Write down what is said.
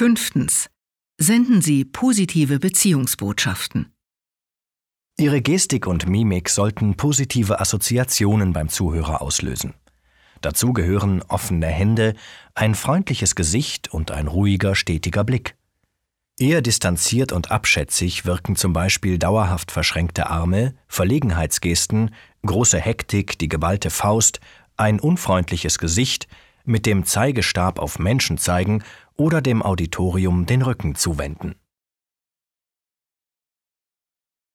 Fünftens. Senden Sie positive Beziehungsbotschaften. Ihre Gestik und Mimik sollten positive Assoziationen beim Zuhörer auslösen. Dazu gehören offene Hände, ein freundliches Gesicht und ein ruhiger, stetiger Blick. Eher distanziert und abschätzig wirken zum Beispiel dauerhaft verschränkte Arme, Verlegenheitsgesten, große Hektik, die geballte Faust, ein unfreundliches Gesicht, mit dem Zeigestab auf Menschen zeigen oder dem Auditorium den Rücken zuwenden